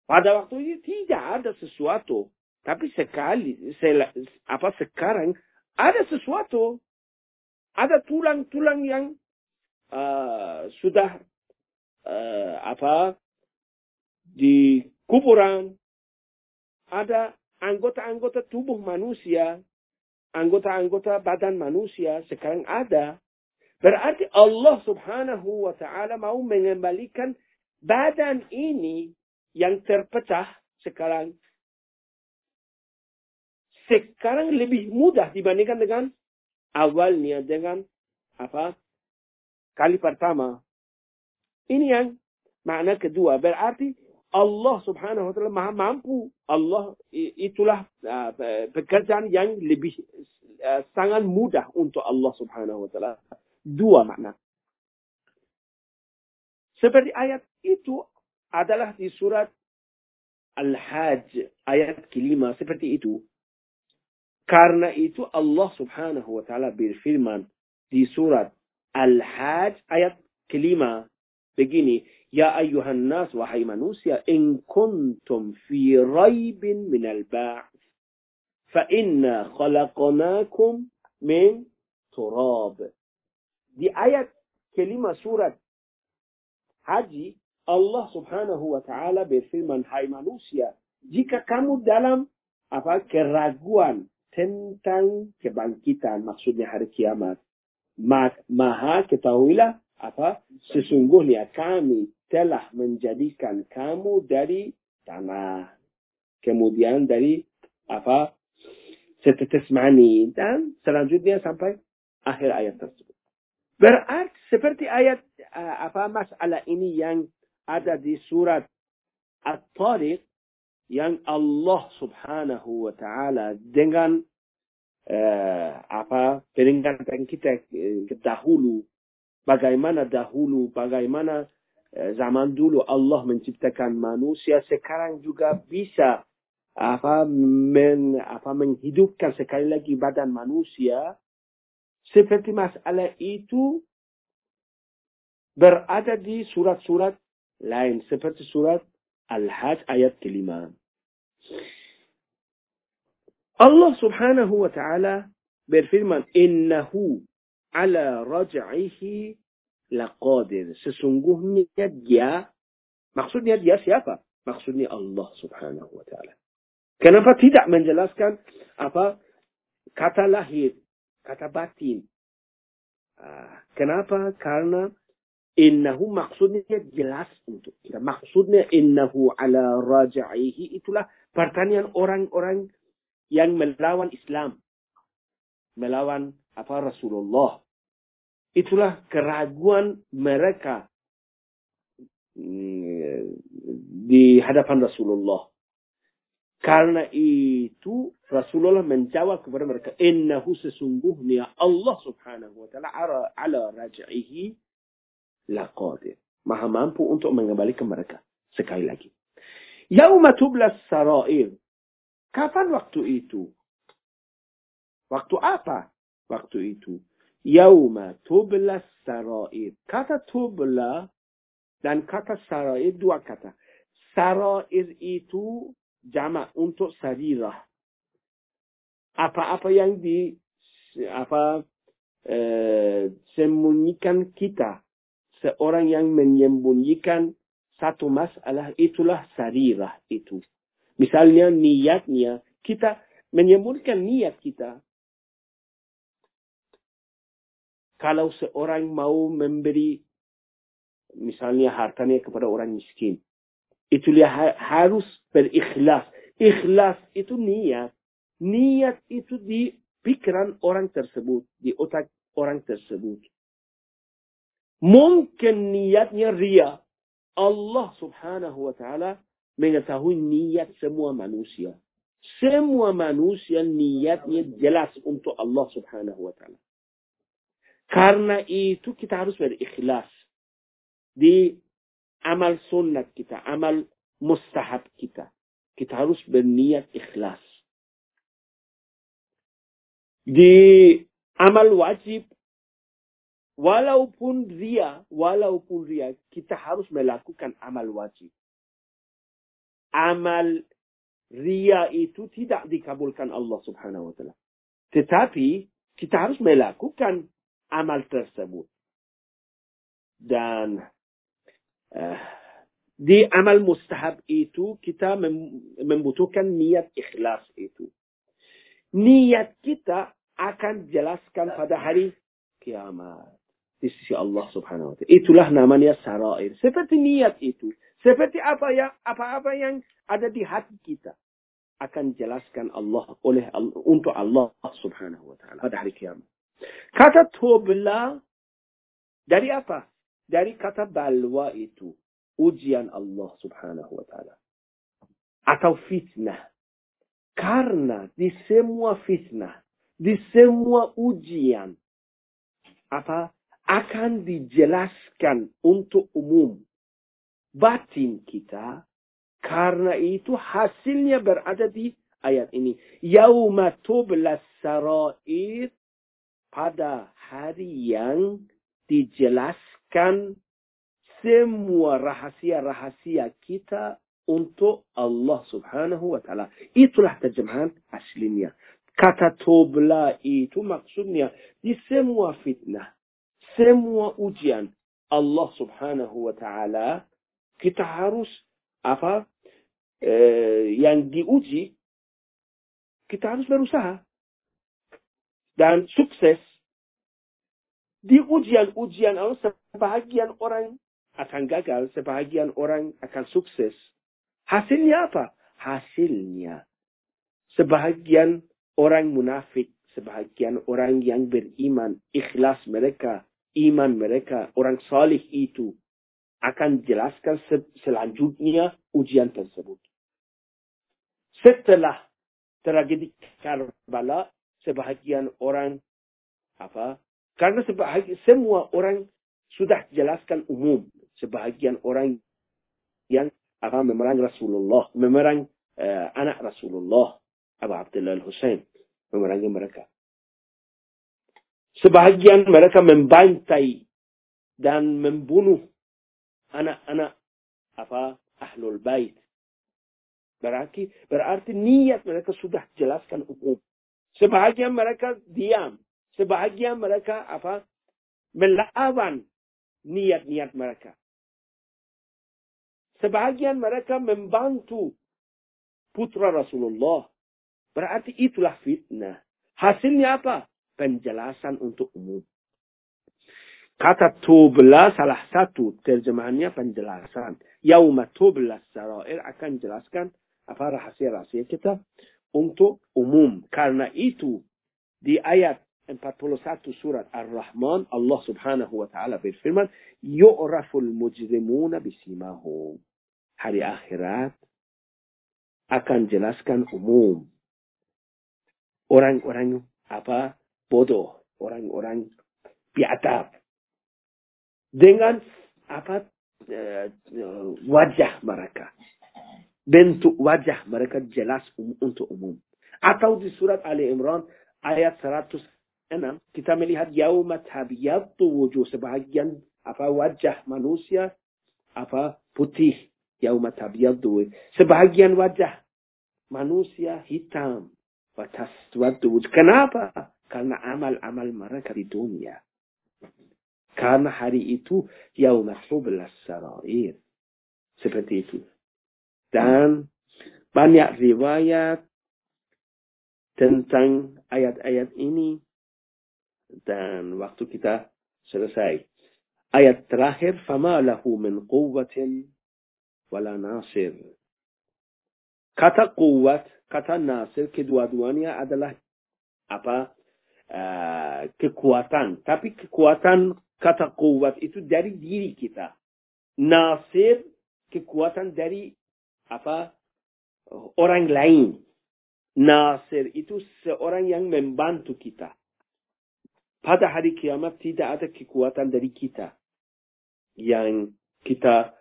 Pada waktu itu tidak ada sesuatu. Tapi sekali, apa sekarang ada sesuatu, ada tulang-tulang yang uh, sudah uh, apa di kuburan, ada anggota-anggota tubuh manusia, anggota-anggota badan manusia sekarang ada. Berarti Allah subhanahu wa ta'ala mau mengembalikan badan ini yang terpecah sekarang sekarang lebih mudah dibandingkan dengan awalnya dengan apa kali pertama. Ini yang makna kedua. Berarti Allah subhanahu wa ta'ala maha mampu. Allah itulah pekerjaan yang lebih sangat mudah untuk Allah subhanahu wa ta'ala. Dua makna. Seperti ayat itu adalah di surat Al-Hajj ayat kelima seperti itu. Karena itu Allah subhanahu wa ta'ala berfirman di surat Al-Hajj ayat kelima. Begini, Ya ayuhan nas, wahai manusia, in kuntum fi raibin min al-ba'th, fa inna khalaqnakum min turab. Di ayat kelima surat Haji, Allah subhanahu wa ta'ala berfirman, hai manusia, jika kamu dalam apa keraguan tentang kebangkitan maksudnya hari kiamat. Maha ketahuilah apa sesungguhnya kami telah menjadikan kamu dari tanah. Kemudian dari apa setetes mani dan selanjutnya sampai akhir ayat tersebut. Berarti seperti ayat uh, apa masalah ini yang ada di surat At-Tariq yang Allah subhanahu wa ta'ala dengan uh, apa peningkatan kita uh, dahulu bagaimana dahulu bagaimana uh, zaman dulu Allah menciptakan manusia sekarang juga bisa apa men apa menghidupkan sekali lagi badan manusia seperti masalah itu berada di surat-surat lain seperti surat Al-Hajj ayat kelima. Allah subhanahu wa ta'ala berfirman, Innahu ala raj'ihi laqadir. Sesungguhnya dia, maksudnya dia siapa? Maksudnya Allah subhanahu wa ta'ala. Kenapa tidak menjelaskan apa kata lahir, kata batin? Ah, kenapa? Karena Innahu maksudnya jelas untuk kita. Maksudnya innahu ala raja'ihi itulah pertanyaan orang-orang yang melawan Islam. Melawan apa Rasulullah. Itulah keraguan mereka mm, di hadapan Rasulullah. Karena itu Rasulullah menjawab kepada mereka, "Innahu sesungguhnya Allah Subhanahu wa taala ala, ala raj'ihi laqadir." Maha mampu untuk mengembalikan mereka. Sekali lagi. Yauma tublas sarair. Kapan waktu itu? Waktu apa? Waktu itu. Yauma tublas sarair. Kata tubla dan kata sarair dua kata. Sarair itu jama untuk sarirah. Apa-apa yang di apa eh, sembunyikan kita. Seorang yang menyembunyikan satu masalah itulah sarirah itu. Misalnya niatnya, kita menyembunyikan niat kita. Kalau seorang mau memberi misalnya hartanya kepada orang miskin. Itu dia harus berikhlas. Ikhlas itu niat. Niat itu di pikiran orang tersebut, di otak orang tersebut. Mungkin niatnya ria. Allah subhanahu wa ta'ala mengetahui niat semua manusia. Semua manusia niatnya jelas untuk Allah subhanahu wa ta'ala. Karena itu kita harus berikhlas. Di amal sunnat kita, amal mustahab kita. Kita harus berniat ikhlas. Di amal wajib, walaupun ria, walaupun ria, kita harus melakukan amal wajib. Amal ria itu tidak dikabulkan Allah subhanahu wa ta'ala. Tetapi kita harus melakukan amal tersebut. Dan uh, di amal mustahab itu kita membutuhkan niat ikhlas itu. Niat kita akan jelaskan pada hari kiamat di sisi Allah Subhanahu wa taala. Itulah namanya sarair. Seperti niat itu, seperti apa yang apa-apa yang ada di hati kita akan jelaskan Allah oleh untuk Allah Subhanahu wa taala pada hari kiamat. Kata tubla dari apa? Dari kata balwa itu ujian Allah subhanahu wa ta'ala. Atau fitnah. Karena di semua fitnah, di semua ujian, apa akan dijelaskan untuk umum batin kita karena itu hasilnya berada di ayat ini yauma tublas sarair pada hari yang dijelaskan semua rahasia-rahasia kita untuk Allah subhanahu wa ta'ala. Itulah terjemahan aslinya. Kata tobla itu maksudnya di semua fitnah, semua ujian Allah subhanahu wa ta'ala kita harus apa eh, yang diuji kita harus berusaha dan sukses di ujian-ujian Allah sebahagian orang akan gagal, sebahagian orang akan sukses. Hasilnya apa? Hasilnya sebahagian orang munafik, sebahagian orang yang beriman, ikhlas mereka, iman mereka, orang salih itu akan jelaskan selanjutnya ujian tersebut. Setelah tragedi Karbala, sebahagian orang apa? Karena sebahagian semua orang sudah jelaskan umum sebahagian orang yang akan memerang Rasulullah, memerang uh, anak Rasulullah, Abu Abdullah Al-Husain, memerangi mereka. Sebahagian mereka membantai dan membunuh anak-anak apa ahlul bait. Berarti berarti niat mereka sudah jelaskan umum. Sebahagian mereka diam, sebahagian mereka apa melawan niat-niat mereka. Sebahagian mereka membantu putra Rasulullah. Berarti itulah fitnah. Hasilnya apa? Penjelasan untuk umum. Kata tubla salah satu terjemahannya penjelasan. Yauma tubla sarair akan jelaskan apa rahasia-rahasia kita untuk umum. Karena itu di ayat 41 surat Ar-Rahman Allah Subhanahu wa taala berfirman yu'raful mujrimuna bisimahum. Hari akhirat akan jelaskan umum. Orang-orang apa? Bodoh. Orang-orang biadab. Dengan apa? Uh, wajah mereka bentuk wajah mereka jelas um, untuk umum. Atau di surat Ali Imran ayat 100 enam kita melihat yauma tabyaddu wujuh sebahagian apa wajah manusia apa putih. Yauma tabyaddu sebahagian wajah manusia hitam. Wa taswaddu kenapa? Karena amal-amal mereka di dunia. Karena hari itu yauma hublas sarair. Seperti itu dan banyak riwayat tentang ayat-ayat ini dan waktu kita selesai. Ayat terakhir, فَمَا لَهُ مِنْ قُوَّةٍ وَلَا نَاصِرٍ Kata kuat, kata nasir, kedua-duanya adalah apa uh, kekuatan. Tapi kekuatan kata kuat itu dari diri kita. Nasir kekuatan dari apa orang lain. Nasir itu seorang yang membantu kita. pada hari kiamat tidak ada kekuatan dari kita yang kita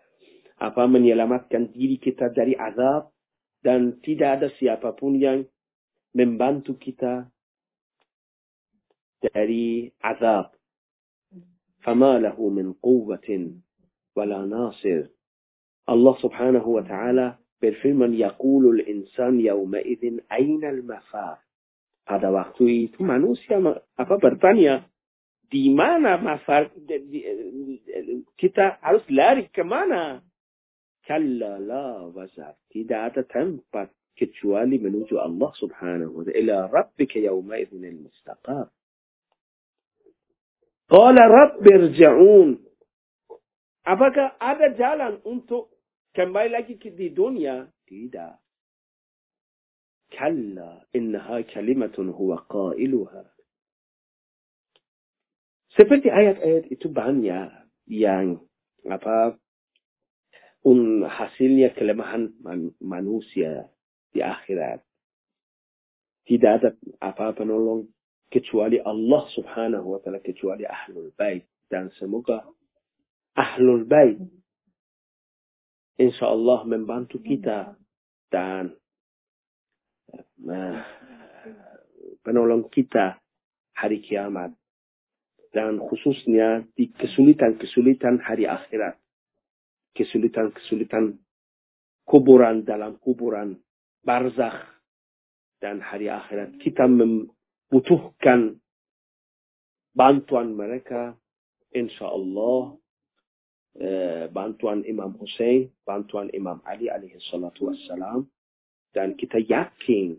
apa menyelamatkan diri kita dari azab dan tidak ada siapapun yang membantu kita dari azab. فما له من قوة ولا ناصر الله سبحانه وتعالى بالفيلم يقول الإنسان يومئذ أين المفار هذا وقت تو نوسيا أبا برطانيا دي مانا مفار كتا عروس لاري كمانا؟ كلا لا وزر. كدا أتا تنبت كتشوالي من منوجو الله سبحانه وتعالى. إلى ربك يومئذ المستقر قال رب ارجعون. Apakah ada jalan untuk kembali lagi ke di dunia? Tidak. كلا إنها كلمة هو قائلها seperti ayat-ayat itu banyak yang apa un hasilnya kelemahan man, manusia di akhirat. Tidak ada apa penolong kecuali Allah subhanahu wa ta'ala kecuali ahlul bait dan semoga ahlul bait insya Allah membantu kita. Dan penolong kita hari kiamat. Dan khususnya di kesulitan-kesulitan hari akhirat. Kesulitan-kesulitan kuburan dalam kuburan barzakh. Dan hari akhirat kita membutuhkan bantuan mereka. Insya Allah eh, bantuan Imam Hussein bantuan Imam Ali alaihi salatu wassalam dan kita yakin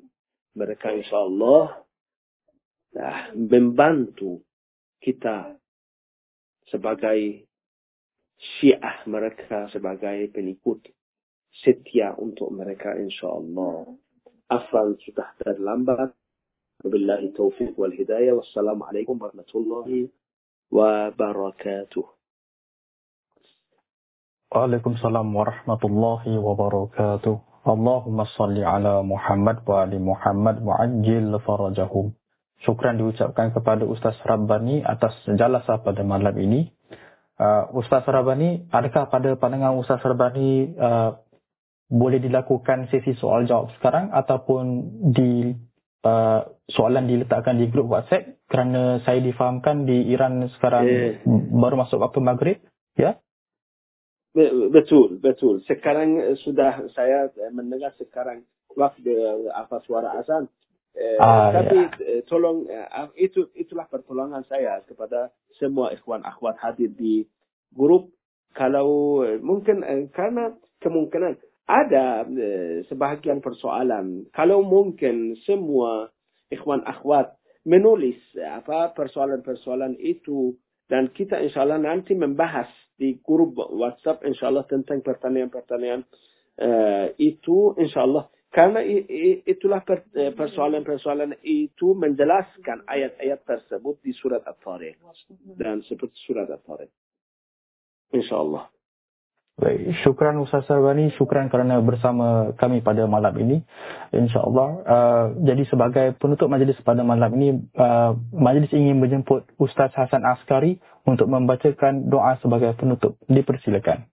mereka insya Allah nah, membantu kita sebagai syiah mereka sebagai pengikut setia untuk mereka insya Allah. Afan sudah terlambat. Wabillahi taufiq wal hidayah. Wassalamualaikum warahmatullahi wabarakatuh. Waalaikumsalam warahmatullahi wabarakatuh. Allahumma salli ala Muhammad wa ali Muhammad wa ajil farajahum. Syukran diucapkan kepada Ustaz Rabbani atas jalasa pada malam ini. Uh, Ustaz Rabbani, adakah pada pandangan Ustaz Rabbani uh, boleh dilakukan sesi soal jawab sekarang ataupun di uh, soalan diletakkan di grup WhatsApp kerana saya difahamkan di Iran sekarang eh. baru masuk waktu maghrib, ya? Betul, betul. Sekarang eh, sudah saya eh, mendengar sekarang waktu eh, apa suara azan. Ah, tapi ya. tolong itu itulah pertolongan saya kepada semua ikhwan akhwat hadir di grup. Kalau mungkin karena kemungkinan ada sebahagian persoalan. Kalau mungkin semua ikhwan akhwat menulis apa persoalan-persoalan itu dan kita insya Allah nanti membahas di grup WhatsApp insya Allah tentang pertanyaan-pertanyaan uh, itu insya Allah Karena itulah eh, persoalan-persoalan itu menjelaskan ayat-ayat tersebut di surat At-Tariq. Dan seperti surat At-Tariq. InsyaAllah. Baik, syukran Ustaz Sarwani, syukran kerana bersama kami pada malam ini. InsyaAllah. Uh, jadi sebagai penutup majlis pada malam ini, uh, majlis ingin menjemput Ustaz Hasan Askari untuk membacakan doa sebagai penutup. Dipersilakan.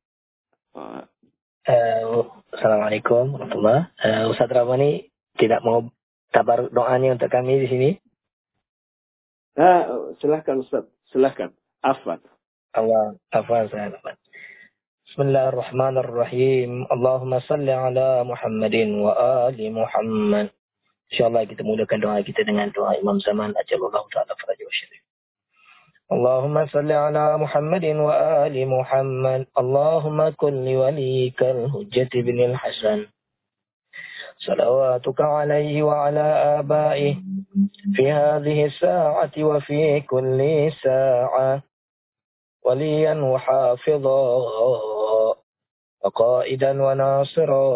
Uh, Assalamualaikum warahmatullahi uh, Ustaz Ramani tidak mau tabar doanya untuk kami di sini? Uh, silahkan Ustaz, silahkan. Afwan. Allah, afwan saya. Afwan. بسم الله الرحمن الرحيم اللهم صل على ala Muhammadin wa ali Muhammad. Insyaallah kita mulakan doa kita dengan doa Imam Zaman ajallahu taala farajahu syarif اللهم صل على محمد وآل محمد اللهم كن لوليك الهجة بن الحسن صلواتك عليه وعلى آبائه في هذه الساعة وفي كل ساعة وليا وحافظا وقائدا وناصرا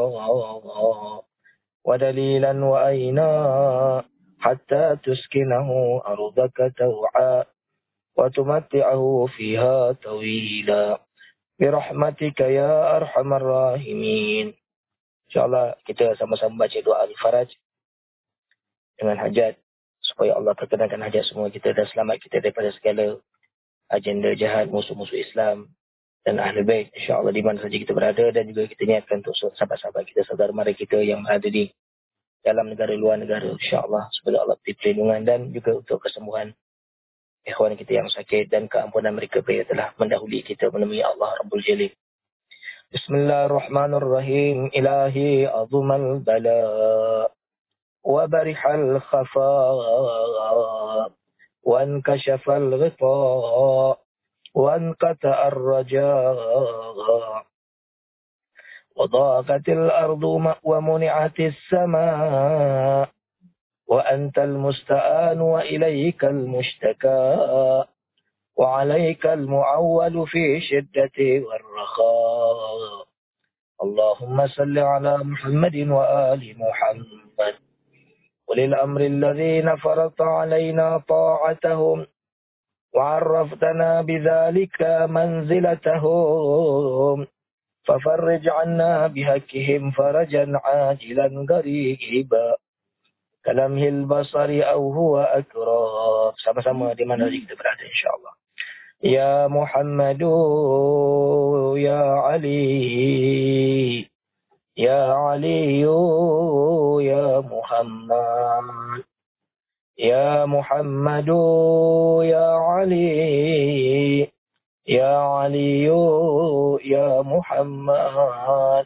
ودليلا وأينا حتى تسكنه أرضك توعا وتمتعه فيها طويلا برحمتك يا أرحم الراحمين InsyaAllah kita sama-sama baca doa Al-Faraj dengan hajat supaya Allah perkenankan hajat semua kita dan selamat kita daripada segala agenda jahat musuh-musuh Islam dan ahli bait insyaallah di mana saja kita berada dan juga kita niatkan untuk sahabat-sahabat kita saudara mara kita yang berada di dalam negara luar negara insyaallah semoga Allah beri perlindungan dan juga untuk kesembuhan ikhwan kita yang sakit dan keampunan mereka yang telah mendahului kita menemui Allah Rabbul Jalil. Bismillahirrahmanirrahim. Ilahi azumal bala wa barihal khafa wa وانقطع الرجاء. وضاقت الأرض ومنعت السماء. وأنت المستعان وإليك المشتكى. وعليك المعول في شدة والرخاء. اللهم صل على محمد وآل محمد. وللأمر الذين فرضت علينا طاعتهم. وعرفتنا بذلك منزلتهم. ففرج عنا بهكهم فرجا عاجلا قريبا كلمه البصر أو هو أكرم سما سما دي منازل دبرات إن شاء الله يا محمد يا علي يا علي يا محمد يا محمد يا علي يا علي يا محمد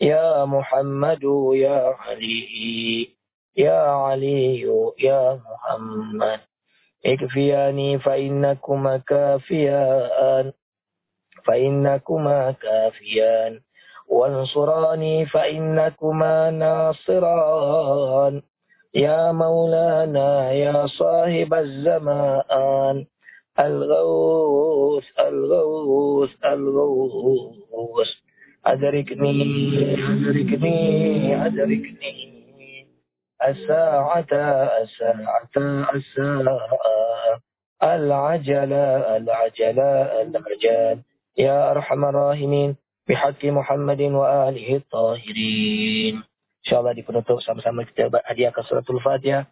يا محمد يا علي يا علي يا محمد. اكفياني فإنكما كافيان فإنكما كافيان. وانصراني فإنكما ناصران. يا مولانا يا صاحب الزمان الغوث الغوث الغوث. أدركني أدركني أدركني. الساعة الساعة الساعة. العجلة العجلة العجل. يا أرحم الراحمين بحق محمد وآله الطاهرين. InsyaAllah di penutup sama-sama kita hadiahkan suratul Fatihah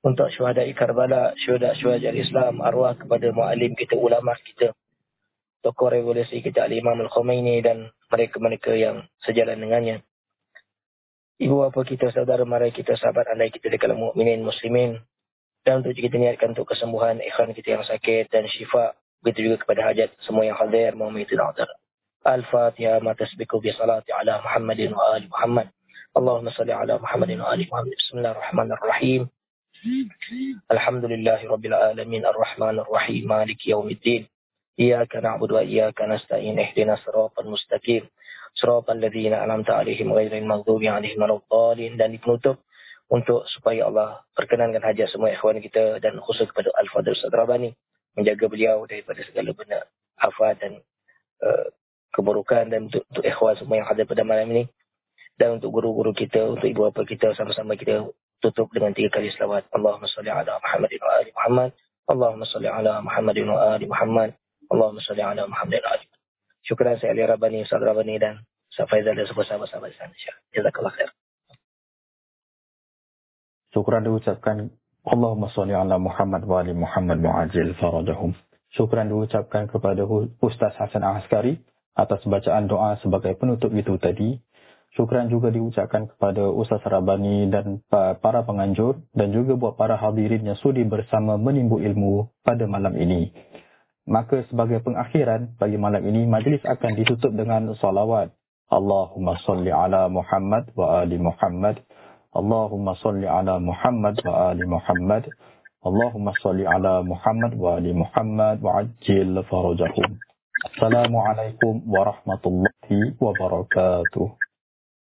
untuk syuhada Karbala, syuhada-syuhada Islam, arwah kepada mu'alim kita, ulama kita, tokoh revolusi kita, Al-Imam Al-Khomeini dan mereka-mereka yang sejalan dengannya. Ibu bapa kita, saudara mara kita, sahabat anda kita dekat mu'minin, muslimin. Dan untuk kita niatkan untuk kesembuhan ikhwan kita yang sakit dan syifa. Begitu juga kepada hajat semua yang hadir. Muhammad Al-Fatihah. Mata sebiku bi salati ala Muhammadin wa ali Muhammad. اللهم صل على محمد وآل محمد بسم الله الرحمن الرحيم الحمد لله رب العالمين الرحمن الرحيم مالك يوم الدين إياك نعبد وإياك نستعين اهدنا الصراط المستقيم صراط الذين أنعمت عليهم غير المغضوب عليهم ولا الضالين dan penutup untuk supaya Allah perkenankan hajat semua ikhwan kita dan khusus kepada Al-Fadhil Ustaz Rabani menjaga beliau daripada segala benda afat dan uh, keburukan dan untuk, untuk ikhwan semua yang hadir pada malam ini Dan untuk guru-guru kita, untuk ibu bapa kita, sama-sama kita tutup dengan tiga kali selawat. Allahumma salli ala Muhammad wa ali Muhammad. Allahumma salli ala Muhammad wa ali Muhammad. Allahumma salli ala Muhammad wa ali Syukran saya Ali Rabani, Ustaz Rabani dan Ustaz Faizal dan semua sahabat-sahabat di sana. Jazakallah khair. Syukran diucapkan Allahumma salli ala Muhammad wa ali Muhammad mu'ajil farajahum. Syukran diucapkan kepada Ustaz Hasan Askari atas bacaan doa sebagai penutup itu tadi. Syukran juga diucapkan kepada Ustaz Rabani dan para penganjur dan juga buat para hadirin yang sudi bersama menimbu ilmu pada malam ini. Maka sebagai pengakhiran bagi malam ini, majlis akan ditutup dengan salawat. Allahumma salli ala Muhammad wa ali Muhammad. Allahumma salli ala Muhammad wa ali Muhammad. Allahumma salli ala Muhammad wa ali Muhammad wa ajil farajahum. Assalamualaikum warahmatullahi wabarakatuh.